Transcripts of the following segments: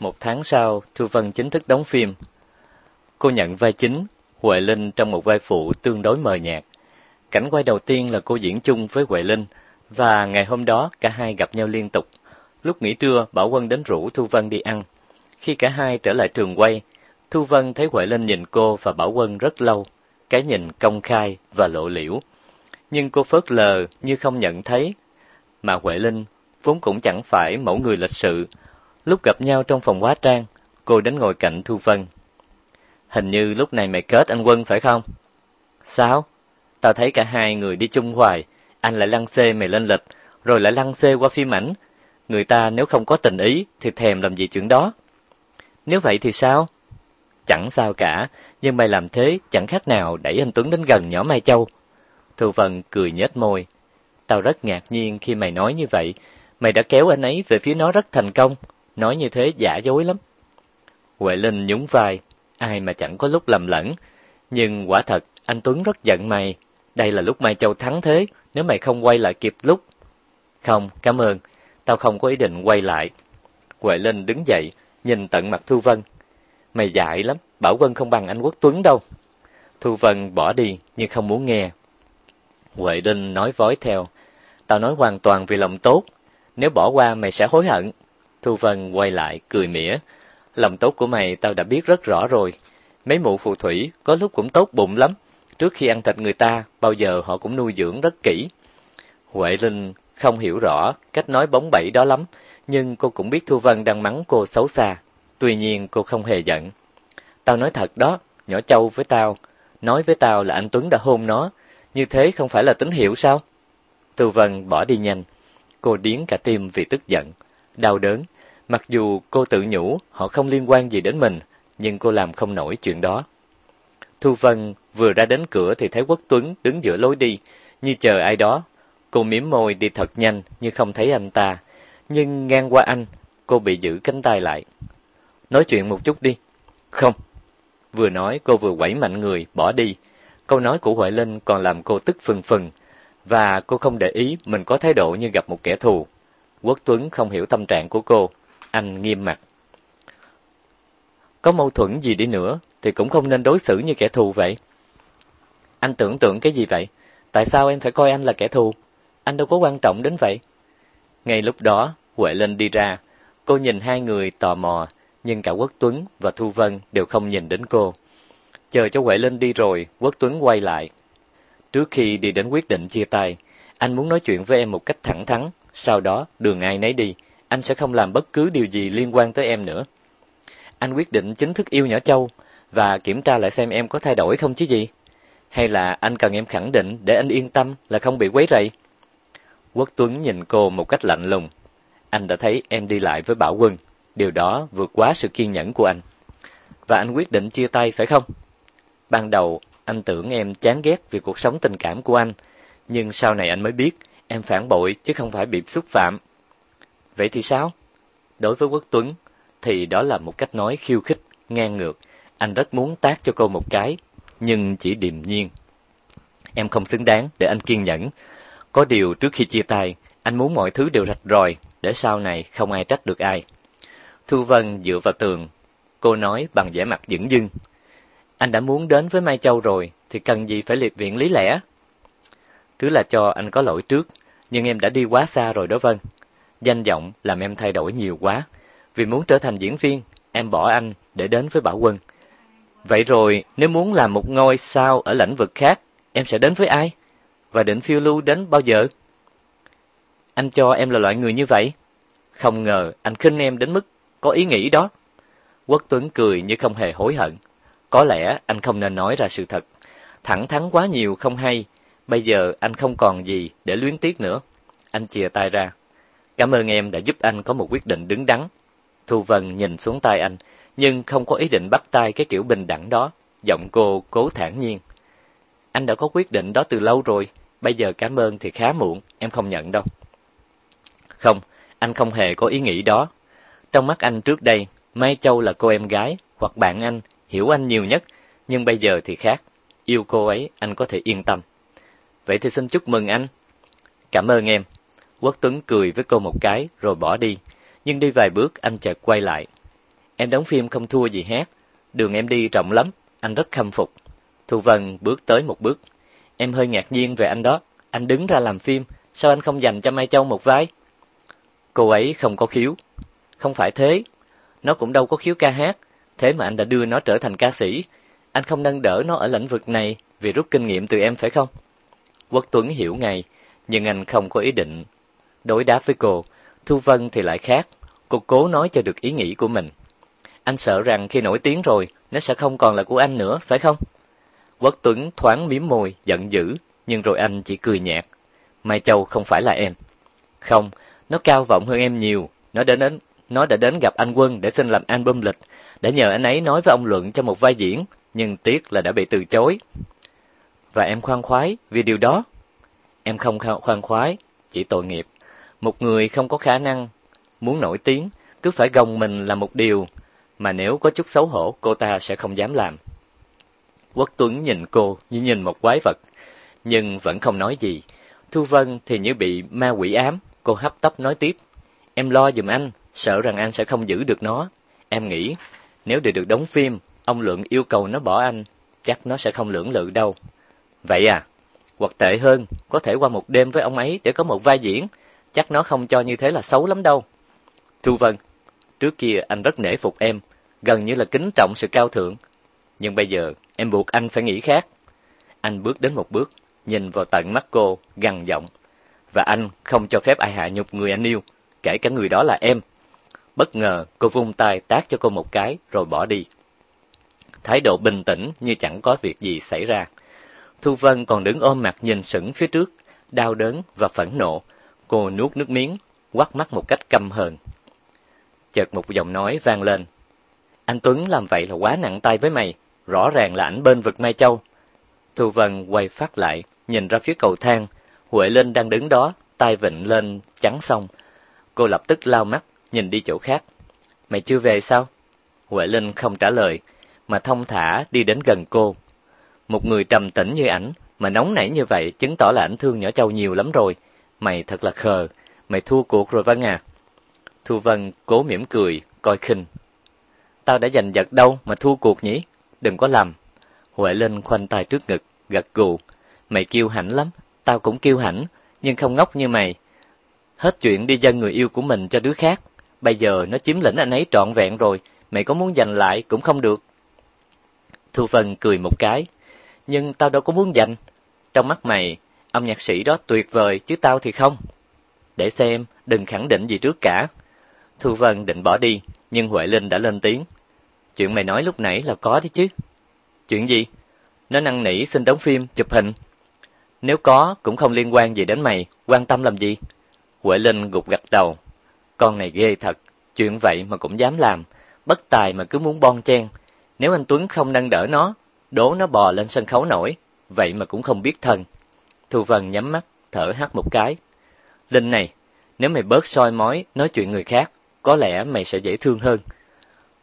Một tháng sau, Thu Vân chính thức đóng phim. Cô nhận vai chính, Huệ Linh trong một vai phụ tương đối mờ nhạt. Cảnh quay đầu tiên là cô diễn chung với Huệ Linh, và ngày hôm đó cả hai gặp nhau liên tục. Lúc nghỉ trưa, Bảo Quân đến rủ Thu Vân đi ăn. Khi cả hai trở lại trường quay, Thu Vân thấy Huệ Linh nhìn cô và Bảo Quân rất lâu, cái nhìn công khai và lộ liễu. Nhưng cô phớt lờ như không nhận thấy, mà Huệ Linh vốn cũng chẳng phải mẫu người lịch sự. Lúc gặp nhau trong phòng hóa trang, cô đến ngồi cạnh Thu Vân. Hình như lúc này mày kết anh Quân phải không? Sao? Tao thấy cả hai người đi chung hoài, anh lại lăng xê mày lên lịch, rồi lại lăng xê qua phim ảnh. Người ta nếu không có tình ý thì thèm làm gì chuyện đó. Nếu vậy thì sao? Chẳng sao cả, nhưng mày làm thế chẳng khác nào đẩy anh Tuấn đến gần nhỏ Mai Châu. Thu Vân cười nhếch môi. Tao rất ngạc nhiên khi mày nói như vậy. Mày đã kéo anh ấy về phía nó rất thành công. Nói như thế giả dối lắm. Huệ Linh nhún vai. Ai mà chẳng có lúc lầm lẫn. Nhưng quả thật, anh Tuấn rất giận mày. Đây là lúc Mai Châu thắng thế, nếu mày không quay lại kịp lúc. Không, cảm ơn. Tao không có ý định quay lại. Huệ Linh đứng dậy, nhìn tận mặt Thu Vân. Mày dại lắm, Bảo Vân không bằng anh Quốc Tuấn đâu. Thu Vân bỏ đi, nhưng không muốn nghe. Huệ Linh nói vói theo. Tao nói hoàn toàn vì lòng tốt. Nếu bỏ qua mày sẽ hối hận. Thu Vân quay lại, cười mỉa. Lòng tốt của mày tao đã biết rất rõ rồi. Mấy mụ phù thủy có lúc cũng tốt bụng lắm. Trước khi ăn thịt người ta, bao giờ họ cũng nuôi dưỡng rất kỹ. Huệ Linh không hiểu rõ cách nói bóng bẩy đó lắm, nhưng cô cũng biết Thu Vân đang mắng cô xấu xa. Tuy nhiên cô không hề giận. Tao nói thật đó, nhỏ Châu với tao, nói với tao là anh Tuấn đã hôn nó, như thế không phải là tín hiệu sao? Thu Vân bỏ đi nhanh, cô điếng cả tim vì tức giận, đau đớn. Mặc dù cô tự nhủ họ không liên quan gì đến mình, nhưng cô làm không nổi chuyện đó. Thu Vân vừa ra đến cửa thì thấy Quốc Tuấn đứng giữa lối đi, như chờ ai đó. Cô mím môi đi thật nhanh như không thấy anh ta, nhưng ngang qua anh, cô bị giữ cánh tay lại. Nói chuyện một chút đi. Không. Vừa nói cô vừa quẩy mạnh người, bỏ đi. Câu nói của Huệ Linh còn làm cô tức phừng phừng, và cô không để ý mình có thái độ như gặp một kẻ thù. Quốc Tuấn không hiểu tâm trạng của cô, anh nghiêm mặt. Có mâu thuẫn gì đi nữa thì cũng không nên đối xử như kẻ thù vậy. Anh tưởng tượng cái gì vậy? Tại sao em phải coi anh là kẻ thù? Anh đâu có quan trọng đến vậy. Ngay lúc đó, Huệ Linh đi ra, cô nhìn hai người tò mò, nhưng cả Quốc Tuấn và Thu Vân đều không nhìn đến cô. Chờ cho Huệ Linh đi rồi, Quốc Tuấn quay lại. Trước khi đi đến quyết định chia tay, anh muốn nói chuyện với em một cách thẳng thắn, sau đó đường ai nấy đi, anh sẽ không làm bất cứ điều gì liên quan tới em nữa. Anh quyết định chính thức yêu nhỏ Châu và kiểm tra lại xem em có thay đổi không chứ gì. Hay là anh cần em khẳng định để anh yên tâm là không bị quấy rầy? Quốc Tuấn nhìn cô một cách lạnh lùng. Anh đã thấy em đi lại với Bảo Quân, điều đó vượt quá sự kiên nhẫn của anh. Và anh quyết định chia tay phải không? Ban đầu anh tưởng em chán ghét vì cuộc sống tình cảm của anh, nhưng sau này anh mới biết em phản bội chứ không phải bị xúc phạm. Vậy thì sao? Đối với Quốc Tuấn thì đó là một cách nói khiêu khích, ngang ngược. Anh rất muốn tác cho cô một cái, nhưng chỉ điềm nhiên. Em không xứng đáng để anh kiên nhẫn. Có điều trước khi chia tay, anh muốn mọi thứ đều rạch ròi để sau này không ai trách được ai. Thu Vân dựa vào tường, cô nói bằng vẻ mặt dững dưng. Anh đã muốn đến với Mai Châu rồi, thì cần gì phải liệt viện lý lẽ? Cứ là cho anh có lỗi trước, nhưng em đã đi quá xa rồi đó Vân. Danh vọng làm em thay đổi nhiều quá. Vì muốn trở thành diễn viên, em bỏ anh để đến với Bảo Quân. Vậy rồi, nếu muốn làm một ngôi sao ở lĩnh vực khác, em sẽ đến với ai? Và định phiêu lưu đến bao giờ? Anh cho em là loại người như vậy? Không ngờ anh khinh em đến mức có ý nghĩ đó. Quốc Tuấn cười như không hề hối hận. Có lẽ anh không nên nói ra sự thật. Thẳng thắn quá nhiều không hay. Bây giờ anh không còn gì để luyến tiếc nữa. Anh chìa tay ra. Cảm ơn em đã giúp anh có một quyết định đứng đắn. Thu Vân nhìn xuống tay anh, nhưng không có ý định bắt tay cái kiểu bình đẳng đó. Giọng cô cố thản nhiên. Anh đã có quyết định đó từ lâu rồi. Bây giờ cảm ơn thì khá muộn, em không nhận đâu. Không, anh không hề có ý nghĩ đó. Trong mắt anh trước đây, Mai Châu là cô em gái hoặc bạn anh, hiểu anh nhiều nhất, nhưng bây giờ thì khác. Yêu cô ấy, anh có thể yên tâm. Vậy thì xin chúc mừng anh. Cảm ơn em. Quốc Tuấn cười với cô một cái rồi bỏ đi, nhưng đi vài bước anh chợt quay lại. Em đóng phim không thua gì hát, đường em đi rộng lắm, anh rất khâm phục. Thu Vân bước tới một bước. Em hơi ngạc nhiên về anh đó, anh đứng ra làm phim, sao anh không dành cho Mai Châu một vai? Cô ấy không có khiếu. Không phải thế, nó cũng đâu có khiếu ca hát, thế mà anh đã đưa nó trở thành ca sĩ. Anh không nâng đỡ nó ở lĩnh vực này vì rút kinh nghiệm từ em phải không? Quốc Tuấn hiểu ngay, nhưng anh không có ý định đối đáp với cô. Thu Vân thì lại khác, cô cố nói cho được ý nghĩ của mình. Anh sợ rằng khi nổi tiếng rồi, nó sẽ không còn là của anh nữa, phải không? Quốc Tuấn thoáng miếm môi, giận dữ, nhưng rồi anh chỉ cười nhạt. Mai Châu không phải là em. Không, nó cao vọng hơn em nhiều. Nó đã đến, nó đã đến gặp anh Quân để xin làm album lịch, để nhờ anh ấy nói với ông Luận cho một vai diễn, nhưng tiếc là đã bị từ chối. Và em khoan khoái vì điều đó. Em không khoan khoái, chỉ tội nghiệp. Một người không có khả năng, muốn nổi tiếng, cứ phải gồng mình là một điều, mà nếu có chút xấu hổ cô ta sẽ không dám làm. Quốc Tuấn nhìn cô như nhìn một quái vật, nhưng vẫn không nói gì. Thu Vân thì như bị ma quỷ ám, cô hấp tấp nói tiếp. Em lo giùm anh, sợ rằng anh sẽ không giữ được nó. Em nghĩ, nếu để được đóng phim, ông Lượng yêu cầu nó bỏ anh, chắc nó sẽ không lưỡng lự đâu. Vậy à? Hoặc tệ hơn, có thể qua một đêm với ông ấy để có một vai diễn, chắc nó không cho như thế là xấu lắm đâu. Thu Vân, trước kia anh rất nể phục em, gần như là kính trọng sự cao thượng. Nhưng bây giờ, em buộc anh phải nghĩ khác. Anh bước đến một bước, nhìn vào tận mắt cô, gằn giọng. Và anh không cho phép ai hạ nhục người anh yêu, kể cả người đó là em. Bất ngờ, cô vung tay tát cho cô một cái, rồi bỏ đi. Thái độ bình tĩnh như chẳng có việc gì xảy ra. Thu Vân còn đứng ôm mặt nhìn sững phía trước, đau đớn và phẫn nộ. Cô nuốt nước miếng, quắt mắt một cách căm hờn. Chợt một giọng nói vang lên. Anh Tuấn làm vậy là quá nặng tay với mày, rõ ràng là ảnh bên vực Mai Châu. Thu Vân quay phát lại, nhìn ra phía cầu thang, Huệ Linh đang đứng đó, tay vịnh lên chắn xong. Cô lập tức lao mắt, nhìn đi chỗ khác. Mày chưa về sao? Huệ Linh không trả lời, mà thông thả đi đến gần cô. Một người trầm tĩnh như ảnh, mà nóng nảy như vậy chứng tỏ là ảnh thương nhỏ Châu nhiều lắm rồi. Mày thật là khờ, mày thua cuộc rồi Vân à. Thu Vân cố mỉm cười, coi khinh. Tao đã giành giật đâu mà thua cuộc nhỉ? Đừng có làm. Huệ Linh khoanh tay trước ngực, gật gù. Mày kiêu hãnh lắm, tao cũng kiêu hãnh, nhưng không ngốc như mày. Hết chuyện đi dân người yêu của mình cho đứa khác. Bây giờ nó chiếm lĩnh anh ấy trọn vẹn rồi, mày có muốn giành lại cũng không được. Thu Vân cười một cái. Nhưng tao đâu có muốn giành. Trong mắt mày, âm nhạc sĩ đó tuyệt vời chứ tao thì không. Để xem, đừng khẳng định gì trước cả. Thu Vân định bỏ đi, nhưng Huệ Linh đã lên tiếng. Chuyện mày nói lúc nãy là có đấy chứ. Chuyện gì? Nó năn nỉ xin đóng phim, chụp hình. Nếu có, cũng không liên quan gì đến mày, quan tâm làm gì? Huệ Linh gục gật đầu. Con này ghê thật, chuyện vậy mà cũng dám làm, bất tài mà cứ muốn bon chen. Nếu anh Tuấn không nâng đỡ nó, đố nó bò lên sân khấu nổi, vậy mà cũng không biết thân. Thu Vân nhắm mắt, thở hắt một cái. Linh này, nếu mày bớt soi mói, nói chuyện người khác, có lẽ mày sẽ dễ thương hơn.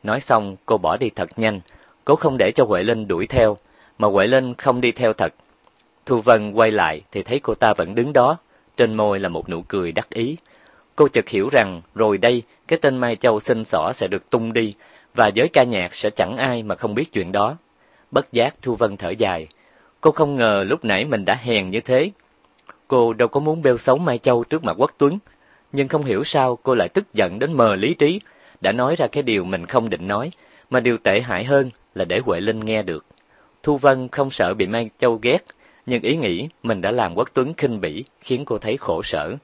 Nói xong, cô bỏ đi thật nhanh, cố không để cho Huệ Linh đuổi theo, mà Huệ Linh không đi theo thật. Thu Vân quay lại thì thấy cô ta vẫn đứng đó, trên môi là một nụ cười đắc ý. Cô chợt hiểu rằng rồi đây cái tên Mai Châu xinh xỏ sẽ được tung đi và giới ca nhạc sẽ chẳng ai mà không biết chuyện đó. Bất giác Thu Vân thở dài. Cô không ngờ lúc nãy mình đã hèn như thế. Cô đâu có muốn bêu xấu Mai Châu trước mặt Quốc Tuấn, nhưng không hiểu sao cô lại tức giận đến mờ lý trí, đã nói ra cái điều mình không định nói, mà điều tệ hại hơn là để Huệ Linh nghe được. Thu Vân không sợ bị Mai Châu ghét, nhưng ý nghĩ mình đã làm Quốc Tuấn khinh bỉ khiến cô thấy khổ sở.